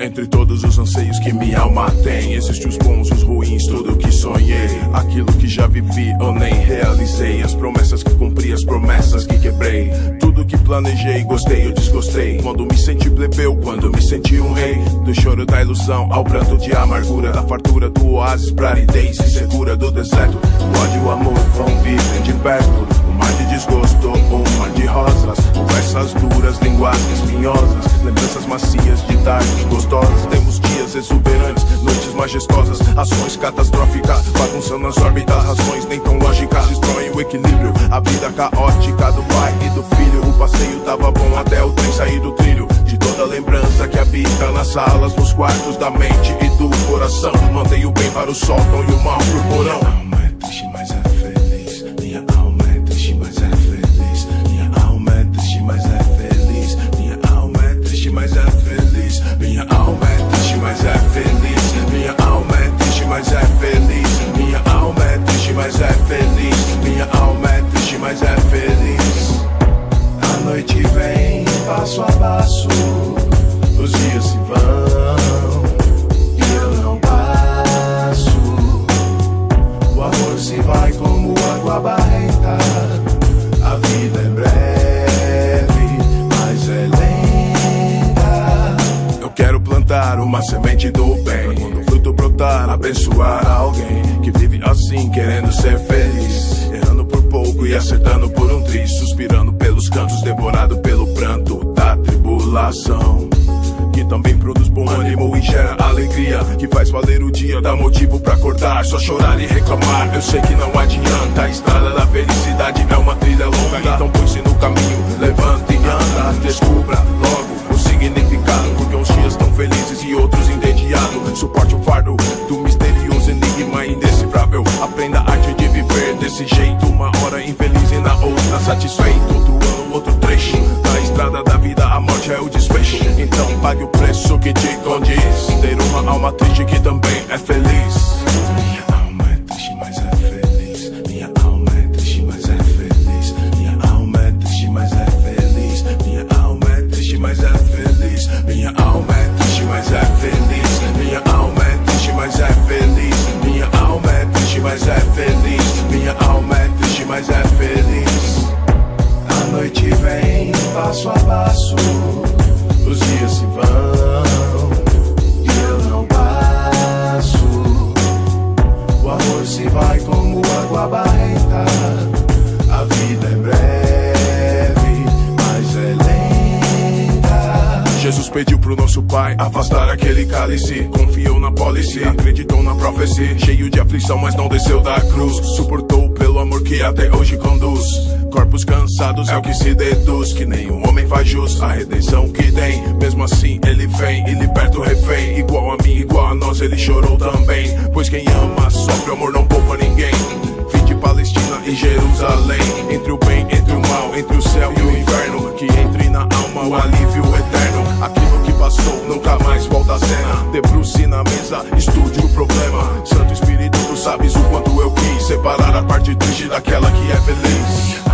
Entre todos os anseios que minha alma tem, existem os bons, os ruins, tudo que sonhei. Aquilo que já vivi ou nem realizei. As promessas que cumpri, as promessas que quebrei. Planejei, gostei ou desgostei. Quando me senti plebeu, quando me senti um rei. Do choro da ilusão ao pranto de amargura. Da fartura do oásis pra aridez insegura do deserto. O ódio e o amor vão vivem de perto. Mar de desgosto, um mar de rosas. Conversas duras, linguagens espinhosas. Lembranças macias de tardes gostosas. Temos dias exuberantes, noites majestosas. Ações catastróficas, bagunçando as órbitas. Razões nem tão lógicas, destroem o equilíbrio. A vida caótica do pai e do filho. O passeio tava bom até o trem sair do trilho. De toda lembrança que habita nas salas, nos quartos da mente e do coração. Mantém o bem para o sótão e o mal pro porão. Mas é feliz. Minha alma é triste, mas é feliz. Minha alma é triste, mas é feliz. A noite vem passo a passo. Os dias se vão e eu não passo. O amor se vai como água barrenta. A vida é breve, mas é lenta. Eu quero plantar uma semente do bem. Brotar, abençoar alguém que vive assim, querendo ser feliz. Errando por pouco e acertando por um triz. Suspirando pelos cantos, devorado pelo pranto da tribulação. Que também produz bom ânimo e gera alegria. Que faz valer o dia, dá motivo pra acordar. Só chorar e reclamar, eu sei que não adianta. A estrada da felicidade é uma trilha longa. Então põe-se no caminho, levanta e anda. Descubra desse jeito. Uma hora infeliz e na outra satisfeito. Outro ano, outro trecho. Na estrada da vida, a morte é o desfecho. Então pague o preço que te condiz. Pediu pro nosso pai afastar aquele cálice. Confiou na policy, acreditou na profecia. Cheio de aflição, mas não desceu da cruz. Suportou pelo amor que até hoje conduz. Corpos cansados é o que se deduz. Que nenhum homem faz jus a redenção que tem. Mesmo assim, ele vem e liberta o refém. Igual a mim, igual a nós, ele chorou também. Pois quem ama sofre, o amor não poupa ninguém. Fim de Palestina e Jerusalém. Entre o bem, entre o mal, entre o céu e o inferno. Que entre na alma o alívio eterno. Debruce na mesa, estude o problema. Santo Espírito, tu sabes o quanto eu quis separar a parte triste daquela que é feliz.